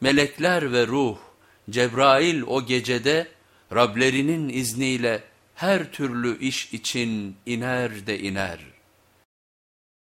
Melekler ve ruh, Cebrail o gecede Rablerinin izniyle her türlü iş için iner de iner.''